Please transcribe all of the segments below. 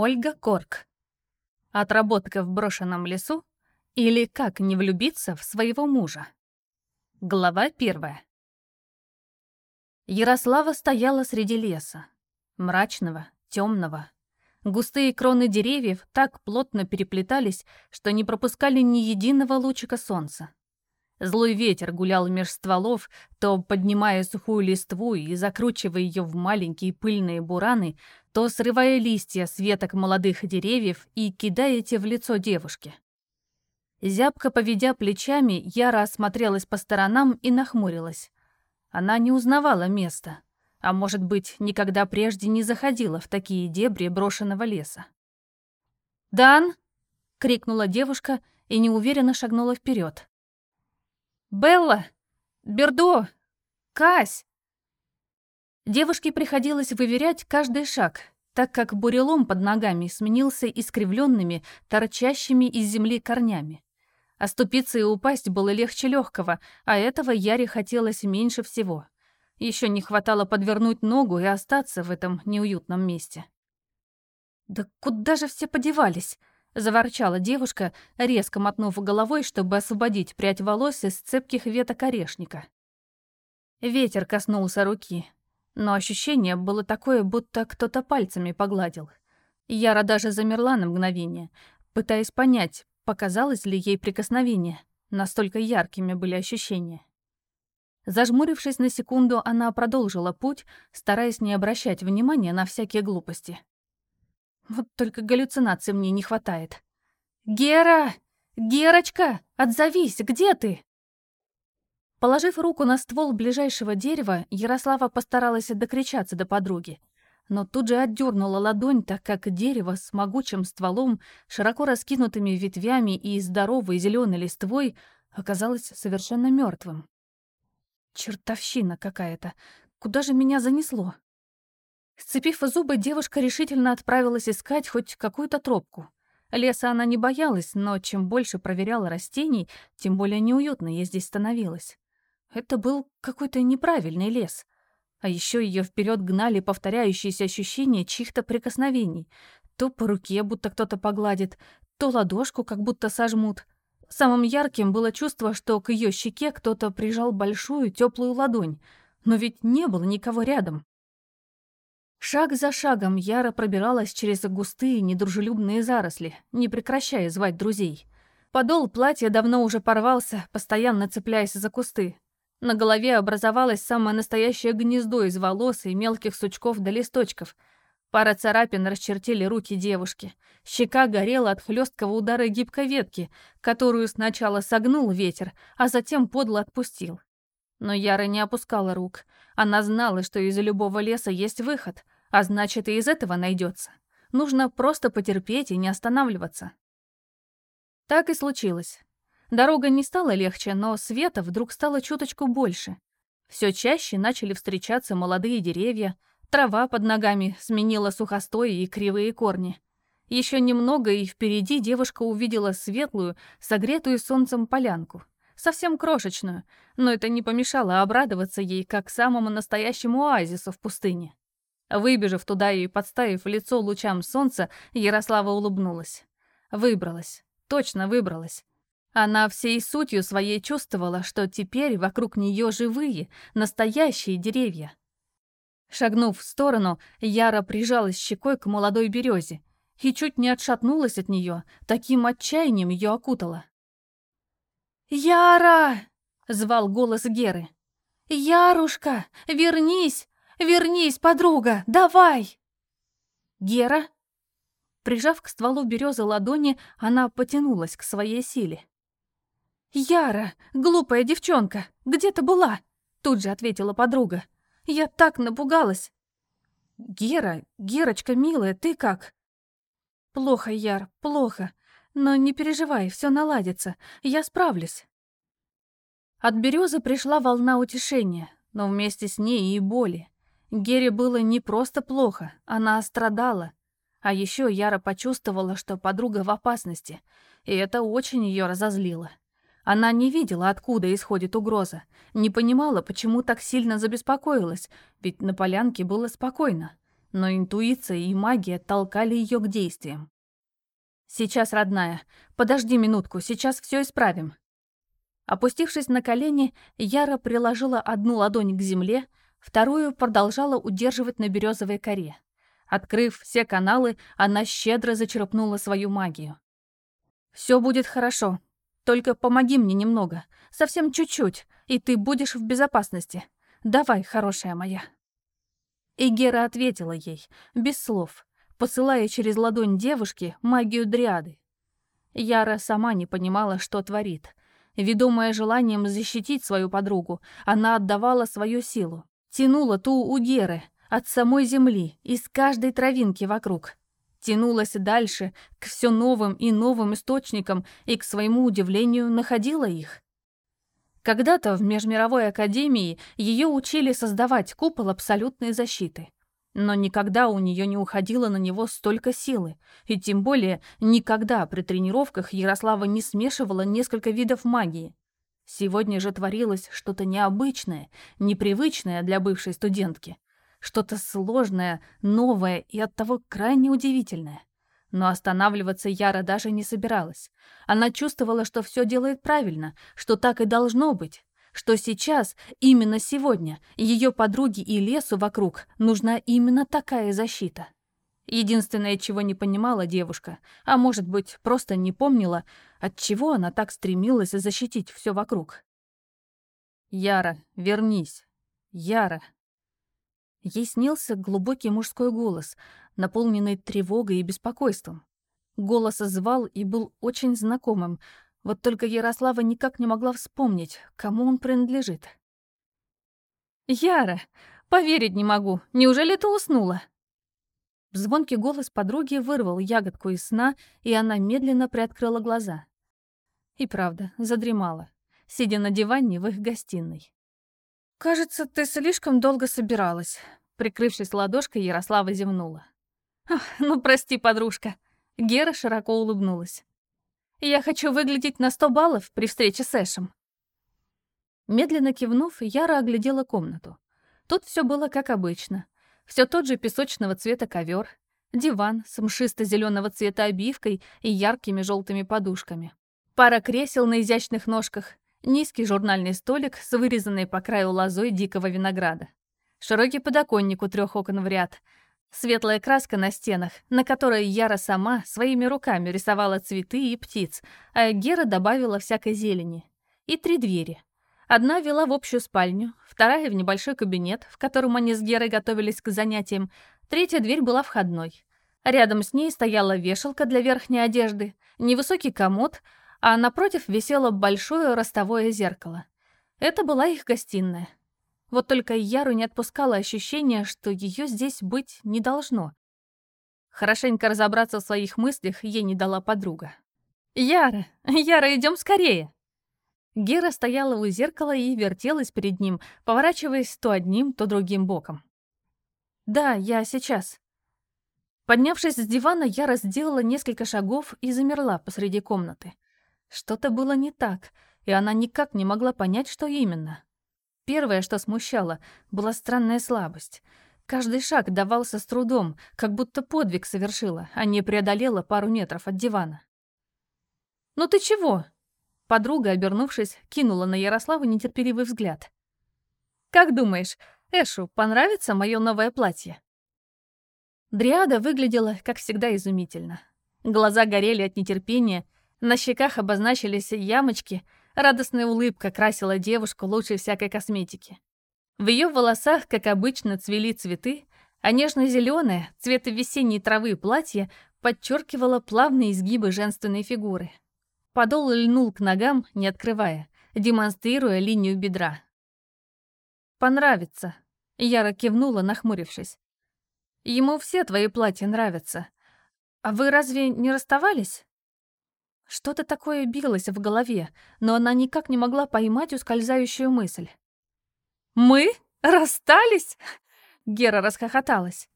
Ольга Корк. Отработка в брошенном лесу или как не влюбиться в своего мужа. Глава первая. Ярослава стояла среди леса. Мрачного, темного. Густые кроны деревьев так плотно переплетались, что не пропускали ни единого лучика солнца. Злой ветер гулял меж стволов, то поднимая сухую листву и закручивая ее в маленькие пыльные бураны, то срывая листья с веток молодых деревьев и кидая те в лицо девушки. Зябко поведя плечами, Яра осмотрелась по сторонам и нахмурилась. Она не узнавала места, а может быть, никогда прежде не заходила в такие дебри брошенного леса. «Дан!» — крикнула девушка и неуверенно шагнула вперед. «Белла! Бердо! Кась!» Девушке приходилось выверять каждый шаг, так как бурелом под ногами сменился искривленными, торчащими из земли корнями. Оступиться и упасть было легче легкого, а этого Яре хотелось меньше всего. Еще не хватало подвернуть ногу и остаться в этом неуютном месте. «Да куда же все подевались?» Заворчала девушка, резко мотнув головой, чтобы освободить прядь волос из цепких веток орешника. Ветер коснулся руки, но ощущение было такое, будто кто-то пальцами погладил. Яра даже замерла на мгновение, пытаясь понять, показалось ли ей прикосновение. Настолько яркими были ощущения. Зажмурившись на секунду, она продолжила путь, стараясь не обращать внимания на всякие глупости. Вот только галлюцинаций мне не хватает. «Гера! Герочка! Отзовись! Где ты?» Положив руку на ствол ближайшего дерева, Ярослава постаралась докричаться до подруги. Но тут же отдернула ладонь, так как дерево с могучим стволом, широко раскинутыми ветвями и здоровой зеленой листвой оказалось совершенно мертвым. Чертовщина какая-то. Куда же меня занесло? Сцепив зубы, девушка решительно отправилась искать хоть какую-то тропку. Леса она не боялась, но чем больше проверяла растений, тем более неуютно ей здесь становилось. Это был какой-то неправильный лес. А еще ее вперед гнали повторяющиеся ощущения чьих-то прикосновений. То по руке будто кто-то погладит, то ладошку как будто сожмут. Самым ярким было чувство, что к ее щеке кто-то прижал большую теплую ладонь. Но ведь не было никого рядом. Шаг за шагом Яра пробиралась через густые недружелюбные заросли, не прекращая звать друзей. Подол платья давно уже порвался, постоянно цепляясь за кусты. На голове образовалось самое настоящее гнездо из волос и мелких сучков до листочков. Пара царапин расчертили руки девушки. Щека горела от хлесткого удара гибкой ветки, которую сначала согнул ветер, а затем подло отпустил. Но Яра не опускала рук. Она знала, что из любого леса есть выход, а значит, и из этого найдется. Нужно просто потерпеть и не останавливаться. Так и случилось. Дорога не стала легче, но света вдруг стало чуточку больше. Все чаще начали встречаться молодые деревья, трава под ногами сменила сухостой и кривые корни. Еще немного, и впереди девушка увидела светлую, согретую солнцем полянку совсем крошечную, но это не помешало обрадоваться ей как самому настоящему оазису в пустыне. Выбежав туда и подставив лицо лучам солнца, Ярослава улыбнулась. Выбралась. Точно выбралась. Она всей сутью своей чувствовала, что теперь вокруг нее живые, настоящие деревья. Шагнув в сторону, Яра прижалась щекой к молодой березе и чуть не отшатнулась от нее, таким отчаянием ее окутала. «Яра!» — звал голос Геры. «Ярушка, вернись! Вернись, подруга! Давай!» «Гера?» Прижав к стволу березы ладони, она потянулась к своей силе. «Яра, глупая девчонка, где ты была?» Тут же ответила подруга. «Я так напугалась!» «Гера, Герочка, милая, ты как?» «Плохо, Яр, плохо. Но не переживай, все наладится. Я справлюсь. От березы пришла волна утешения, но вместе с ней и боли. Гере было не просто плохо, она страдала. А еще Яра почувствовала, что подруга в опасности, и это очень ее разозлило. Она не видела, откуда исходит угроза, не понимала, почему так сильно забеспокоилась, ведь на полянке было спокойно. но интуиция и магия толкали ее к действиям. «Сейчас, родная, подожди минутку, сейчас все исправим». Опустившись на колени, Яра приложила одну ладонь к земле, вторую продолжала удерживать на березовой коре. Открыв все каналы, она щедро зачерпнула свою магию. «Все будет хорошо. Только помоги мне немного. Совсем чуть-чуть, и ты будешь в безопасности. Давай, хорошая моя». И Гера ответила ей, без слов, посылая через ладонь девушки магию дриады. Яра сама не понимала, что творит. Ведомая желанием защитить свою подругу, она отдавала свою силу, тянула ту у Геры, от самой земли, из каждой травинки вокруг. Тянулась дальше, к все новым и новым источникам, и, к своему удивлению, находила их. Когда-то в Межмировой Академии ее учили создавать купол абсолютной защиты. Но никогда у нее не уходило на него столько силы, и тем более никогда при тренировках Ярослава не смешивала несколько видов магии. Сегодня же творилось что-то необычное, непривычное для бывшей студентки. Что-то сложное, новое и оттого крайне удивительное. Но останавливаться Яра даже не собиралась. Она чувствовала, что все делает правильно, что так и должно быть, что сейчас, именно сегодня, ее подруге и лесу вокруг нужна именно такая защита. Единственное, чего не понимала девушка, а может быть, просто не помнила, от чего она так стремилась защитить все вокруг. «Яра, вернись! Яра!» Ей снился глубокий мужской голос, наполненный тревогой и беспокойством. Голос звал и был очень знакомым, вот только Ярослава никак не могла вспомнить, кому он принадлежит. «Яра, поверить не могу, неужели ты уснула?» Звонкий голос подруги вырвал ягодку из сна, и она медленно приоткрыла глаза. И правда, задремала, сидя на диване в их гостиной. «Кажется, ты слишком долго собиралась», — прикрывшись ладошкой, Ярослава зевнула. «Ну, прости, подружка». Гера широко улыбнулась. «Я хочу выглядеть на сто баллов при встрече с Эшем». Медленно кивнув, Яра оглядела комнату. Тут все было как обычно. Все тот же песочного цвета ковер, диван с мшисто-зеленого цвета обивкой и яркими желтыми подушками. Пара кресел на изящных ножках, низкий журнальный столик с вырезанной по краю лозой дикого винограда. Широкий подоконник у трех окон в ряд, Светлая краска на стенах, на которой Яра сама своими руками рисовала цветы и птиц, а Гера добавила всякой зелени. И три двери. Одна вела в общую спальню, вторая — в небольшой кабинет, в котором они с Герой готовились к занятиям, третья дверь была входной. Рядом с ней стояла вешалка для верхней одежды, невысокий комод, а напротив висело большое ростовое зеркало. Это была их гостиная. Вот только Яру не отпускало ощущение, что ее здесь быть не должно. Хорошенько разобраться в своих мыслях ей не дала подруга. «Яра! Яра, идем скорее!» Гера стояла у зеркала и вертелась перед ним, поворачиваясь то одним, то другим боком. «Да, я сейчас». Поднявшись с дивана, Яра сделала несколько шагов и замерла посреди комнаты. Что-то было не так, и она никак не могла понять, что именно. Первое, что смущало, была странная слабость. Каждый шаг давался с трудом, как будто подвиг совершила, а не преодолела пару метров от дивана. «Ну ты чего?» Подруга, обернувшись, кинула на Ярославу нетерпеливый взгляд. «Как думаешь, Эшу понравится мое новое платье?» Дриада выглядела, как всегда, изумительно. Глаза горели от нетерпения, на щеках обозначились ямочки — Радостная улыбка красила девушку лучше всякой косметики. В ее волосах, как обычно, цвели цветы, а нежно-зеленое, цвета весенней травы платье подчеркивало плавные изгибы женственной фигуры. Подол льнул к ногам, не открывая, демонстрируя линию бедра. «Понравится», — Яра кивнула, нахмурившись. «Ему все твои платья нравятся. А вы разве не расставались?» Что-то такое билось в голове, но она никак не могла поймать ускользающую мысль. «Мы? Расстались?» Гера расхохоталась.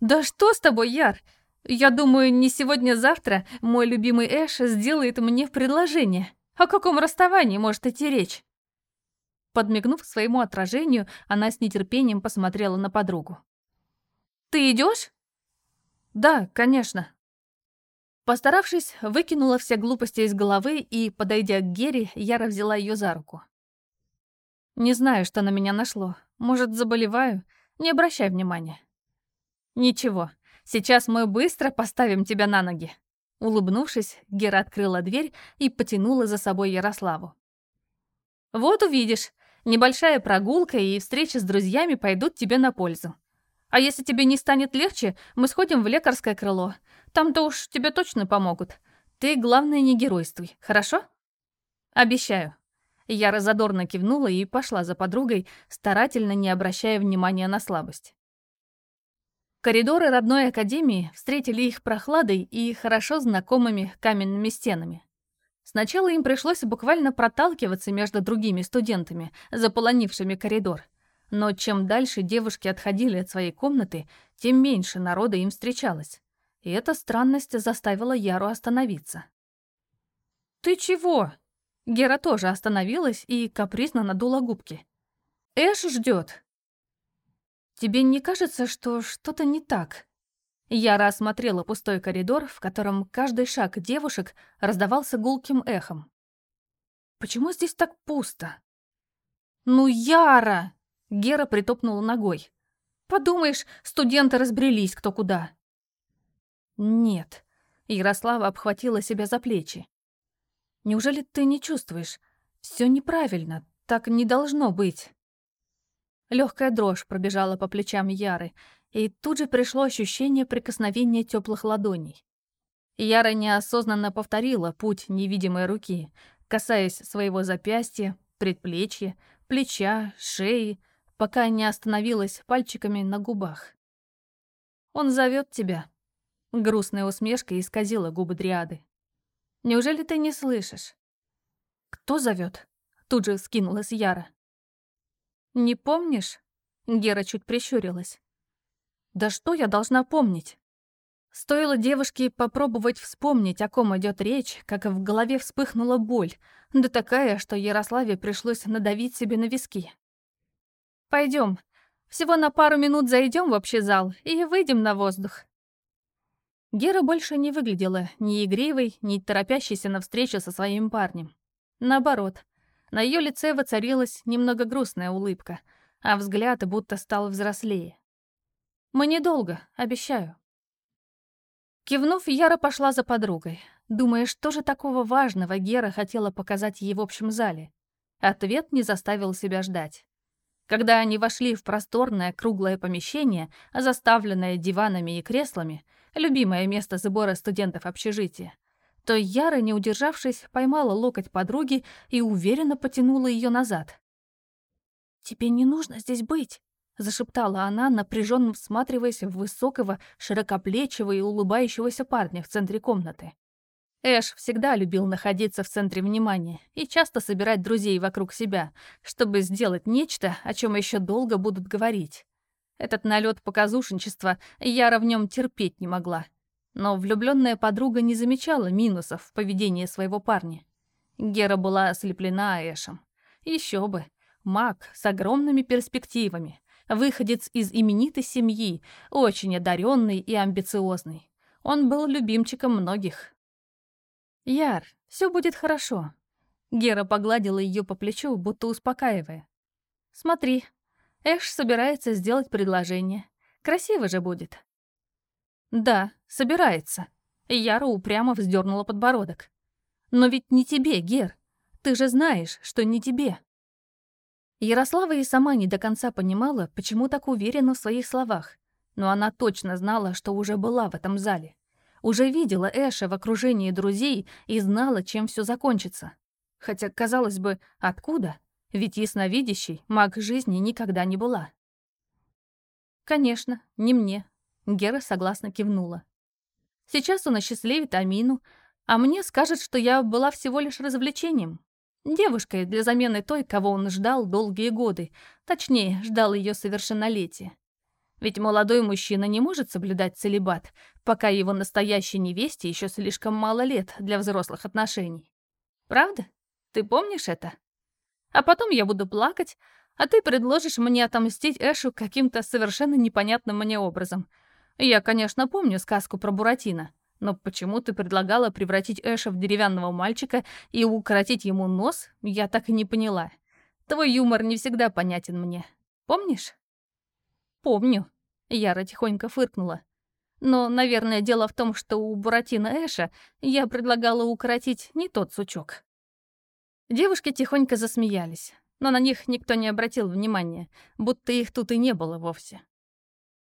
«Да что с тобой, Яр? Я думаю, не сегодня-завтра мой любимый Эш сделает мне предложение. О каком расставании может идти речь?» Подмигнув своему отражению, она с нетерпением посмотрела на подругу. Ты идешь? Да, конечно. Постаравшись, выкинула все глупости из головы и, подойдя к Гере, Яра взяла ее за руку. Не знаю, что на меня нашло. Может, заболеваю? Не обращай внимания. Ничего, сейчас мы быстро поставим тебя на ноги. Улыбнувшись, Гера открыла дверь и потянула за собой Ярославу. «Вот увидишь, небольшая прогулка и встреча с друзьями пойдут тебе на пользу. А если тебе не станет легче, мы сходим в лекарское крыло. Там-то уж тебе точно помогут. Ты, главное, не геройствуй, хорошо?» «Обещаю». Яра задорно кивнула и пошла за подругой, старательно не обращая внимания на слабость. Коридоры родной академии встретили их прохладой и хорошо знакомыми каменными стенами. Сначала им пришлось буквально проталкиваться между другими студентами, заполонившими коридор. Но чем дальше девушки отходили от своей комнаты, тем меньше народа им встречалось. И эта странность заставила Яру остановиться. «Ты чего?» Гера тоже остановилась и капризно надула губки. «Эш ждет. «Тебе не кажется, что что-то не так?» Я осмотрела пустой коридор, в котором каждый шаг девушек раздавался гулким эхом. «Почему здесь так пусто?» «Ну, Яра!» — Гера притопнула ногой. «Подумаешь, студенты разбрелись кто куда». «Нет», — Ярослава обхватила себя за плечи. «Неужели ты не чувствуешь? Все неправильно, так не должно быть». Легкая дрожь пробежала по плечам Яры, и тут же пришло ощущение прикосновения теплых ладоней. Яра неосознанно повторила путь невидимой руки, касаясь своего запястья, предплечья, плеча, шеи, пока не остановилась пальчиками на губах. «Он зовет тебя», — грустная усмешка исказила губы Дриады. «Неужели ты не слышишь?» «Кто зовет? тут же скинулась Яра. «Не помнишь?» Гера чуть прищурилась. «Да что я должна помнить?» Стоило девушке попробовать вспомнить, о ком идет речь, как в голове вспыхнула боль, да такая, что Ярославе пришлось надавить себе на виски. Пойдем, всего на пару минут зайдем в общий зал и выйдем на воздух». Гера больше не выглядела ни игривой, ни торопящейся на встречу со своим парнем. Наоборот, на ее лице воцарилась немного грустная улыбка, а взгляд будто стал взрослее. «Мы недолго, обещаю». Кивнув, Яра пошла за подругой, думая, что же такого важного Гера хотела показать ей в общем зале. Ответ не заставил себя ждать. Когда они вошли в просторное круглое помещение, заставленное диванами и креслами, любимое место сбора студентов общежития, то Яра, не удержавшись, поймала локоть подруги и уверенно потянула ее назад. «Тебе не нужно здесь быть», — зашептала она, напряженно всматриваясь в высокого, широкоплечего и улыбающегося парня в центре комнаты. Эш всегда любил находиться в центре внимания и часто собирать друзей вокруг себя, чтобы сделать нечто, о чем еще долго будут говорить. Этот налет показушничества Яра в нем терпеть не могла. Но влюбленная подруга не замечала минусов в поведении своего парня. Гера была ослеплена Эшем. Еще бы. Маг с огромными перспективами. Выходец из именитой семьи, очень одаренный и амбициозный. Он был любимчиком многих. «Яр, все будет хорошо». Гера погладила ее по плечу, будто успокаивая. «Смотри, Эш собирается сделать предложение. Красиво же будет». «Да, собирается». Яра упрямо вздернула подбородок. «Но ведь не тебе, Гер. Ты же знаешь, что не тебе». Ярослава и сама не до конца понимала, почему так уверена в своих словах, но она точно знала, что уже была в этом зале. Уже видела Эша в окружении друзей и знала, чем все закончится. Хотя, казалось бы, откуда? Ведь ясновидящей маг жизни никогда не была. «Конечно, не мне», Гера согласно кивнула. Сейчас он осчастливит Амину, а мне скажет, что я была всего лишь развлечением. Девушкой для замены той, кого он ждал долгие годы, точнее, ждал ее совершеннолетия. Ведь молодой мужчина не может соблюдать целебат, пока его настоящей невесте еще слишком мало лет для взрослых отношений. Правда? Ты помнишь это? А потом я буду плакать, а ты предложишь мне отомстить Эшу каким-то совершенно непонятным мне образом. Я, конечно, помню сказку про Буратино, но почему ты предлагала превратить Эша в деревянного мальчика и укоротить ему нос, я так и не поняла. Твой юмор не всегда понятен мне. Помнишь? Помню. Яра тихонько фыркнула. Но, наверное, дело в том, что у Буратино Эша я предлагала укоротить не тот сучок. Девушки тихонько засмеялись, но на них никто не обратил внимания, будто их тут и не было вовсе.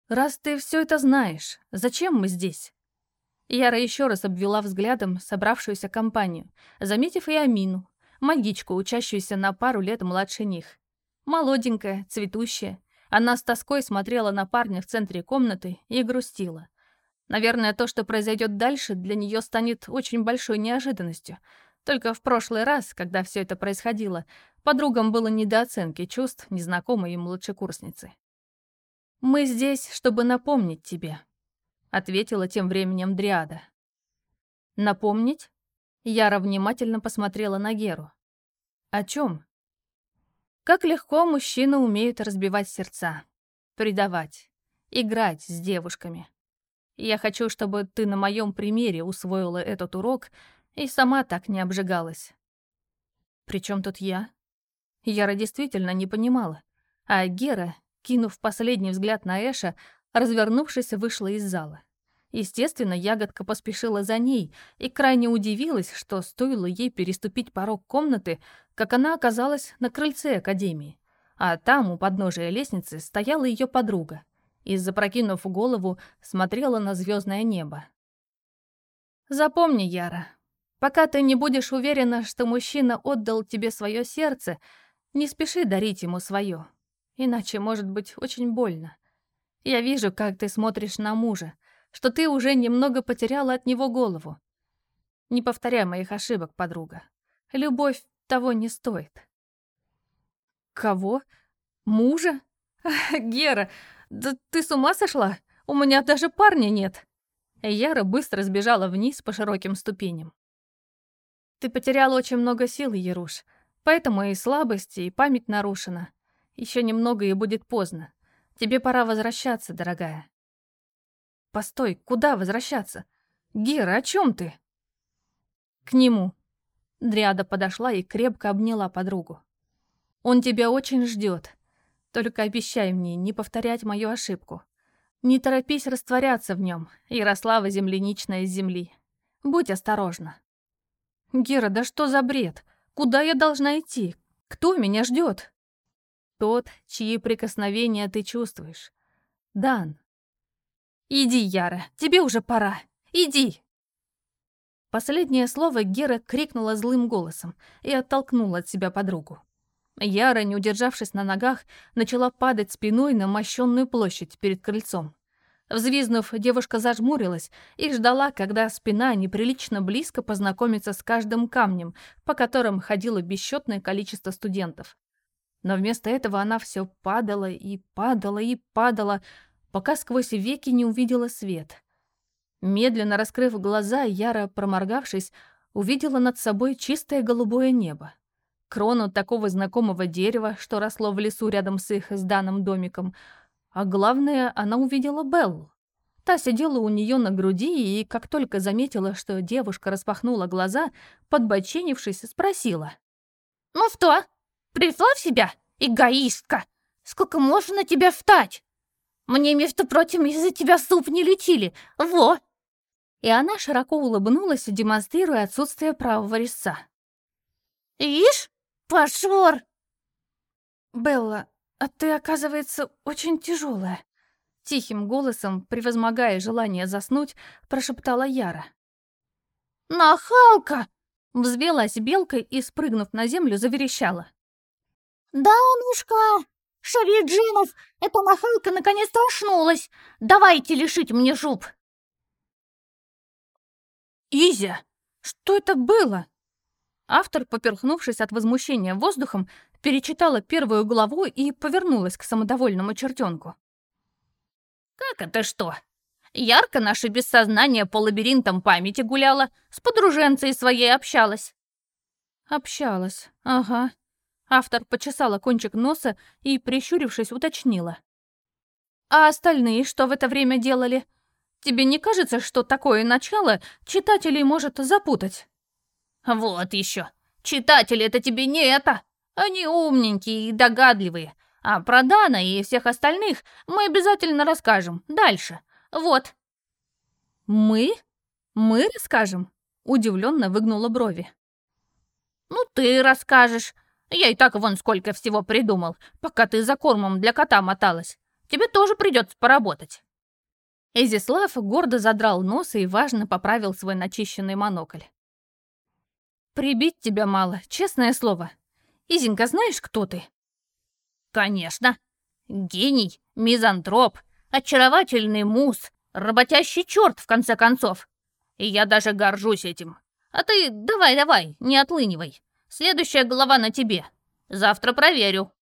«Раз ты все это знаешь, зачем мы здесь?» Яра еще раз обвела взглядом собравшуюся компанию, заметив и Амину, магичку, учащуюся на пару лет младше них. Молоденькая, цветущая, она с тоской смотрела на парня в центре комнаты и грустила. Наверное, то, что произойдет дальше, для нее станет очень большой неожиданностью. Только в прошлый раз, когда все это происходило, подругам было недооценки чувств незнакомой им младшекурсницы. «Мы здесь, чтобы напомнить тебе», — ответила тем временем Дриада. «Напомнить?» Яра внимательно посмотрела на Геру. «О чем?» «Как легко мужчины умеют разбивать сердца, предавать, играть с девушками. Я хочу, чтобы ты на моем примере усвоила этот урок и сама так не обжигалась. Причем тут я? Яра действительно не понимала. А Гера, кинув последний взгляд на Эша, развернувшись, вышла из зала. Естественно, ягодка поспешила за ней и крайне удивилась, что стоило ей переступить порог комнаты, как она оказалась на крыльце академии. А там, у подножия лестницы, стояла ее подруга и, запрокинув голову, смотрела на звездное небо. «Запомни, Яра, пока ты не будешь уверена, что мужчина отдал тебе свое сердце, не спеши дарить ему свое, иначе может быть очень больно. Я вижу, как ты смотришь на мужа, что ты уже немного потеряла от него голову. Не повторяй моих ошибок, подруга. Любовь того не стоит». «Кого? Мужа? Гера, «Да ты с ума сошла? У меня даже парня нет!» Яра быстро сбежала вниз по широким ступеням. «Ты потеряла очень много сил, Яруш, поэтому и слабости, и память нарушена. Еще немного и будет поздно. Тебе пора возвращаться, дорогая». «Постой, куда возвращаться? Гера, о чем ты?» «К нему». Дриада подошла и крепко обняла подругу. «Он тебя очень ждет. Только обещай мне не повторять мою ошибку. Не торопись растворяться в нем, Ярослава земляничная из земли. Будь осторожна. Гера, да что за бред? Куда я должна идти? Кто меня ждет? Тот, чьи прикосновения ты чувствуешь. Дан. Иди, Яра, тебе уже пора. Иди. Последнее слово Гера крикнула злым голосом и оттолкнула от себя подругу. Яра, не удержавшись на ногах, начала падать спиной на мощенную площадь перед крыльцом. Взвизнув, девушка зажмурилась и ждала, когда спина неприлично близко познакомится с каждым камнем, по которым ходило бесчетное количество студентов. Но вместо этого она все падала и падала и падала, пока сквозь веки не увидела свет. Медленно раскрыв глаза, Яра, проморгавшись, увидела над собой чистое голубое небо крону такого знакомого дерева, что росло в лесу рядом с их сданным домиком. А главное, она увидела Беллу. Та сидела у нее на груди и, как только заметила, что девушка распахнула глаза, подбоченившись, спросила. «Ну что, пришла в себя, эгоистка? Сколько можно тебя встать? Мне, между прочим, из-за тебя суп не лечили. Во!» И она широко улыбнулась, демонстрируя отсутствие правого резца. «Ишь, Пошвор!» «Белла, а ты, оказывается, очень тяжелая», — тихим голосом, превозмогая желание заснуть, прошептала Яра. «Нахалка!» — взвелась белкой и, спрыгнув на землю, заверещала. «Данушка! Шавиджинов! Эта нахалка наконец-то очнулась! Давайте лишить мне жуп!» «Изя, что это было?» Автор, поперхнувшись от возмущения воздухом, перечитала первую главу и повернулась к самодовольному чертенку. «Как это что? Ярко наше бессознание по лабиринтам памяти гуляла, с подруженцей своей общалась». «Общалась, ага. Автор почесала кончик носа и, прищурившись, уточнила. «А остальные что в это время делали? Тебе не кажется, что такое начало читателей может запутать?» «Вот еще. Читатели это тебе не это. Они умненькие и догадливые. А про Дана и всех остальных мы обязательно расскажем. Дальше. Вот». «Мы? Мы расскажем?» Удивленно выгнула брови. «Ну, ты расскажешь. Я и так вон сколько всего придумал, пока ты за кормом для кота моталась. Тебе тоже придется поработать». Эзислав гордо задрал нос и важно поправил свой начищенный монокль. «Прибить тебя мало, честное слово. Изенька, знаешь, кто ты?» «Конечно. Гений, мизантроп, очаровательный мус, работящий черт, в конце концов. И я даже горжусь этим. А ты давай-давай, не отлынивай. Следующая глава на тебе. Завтра проверю».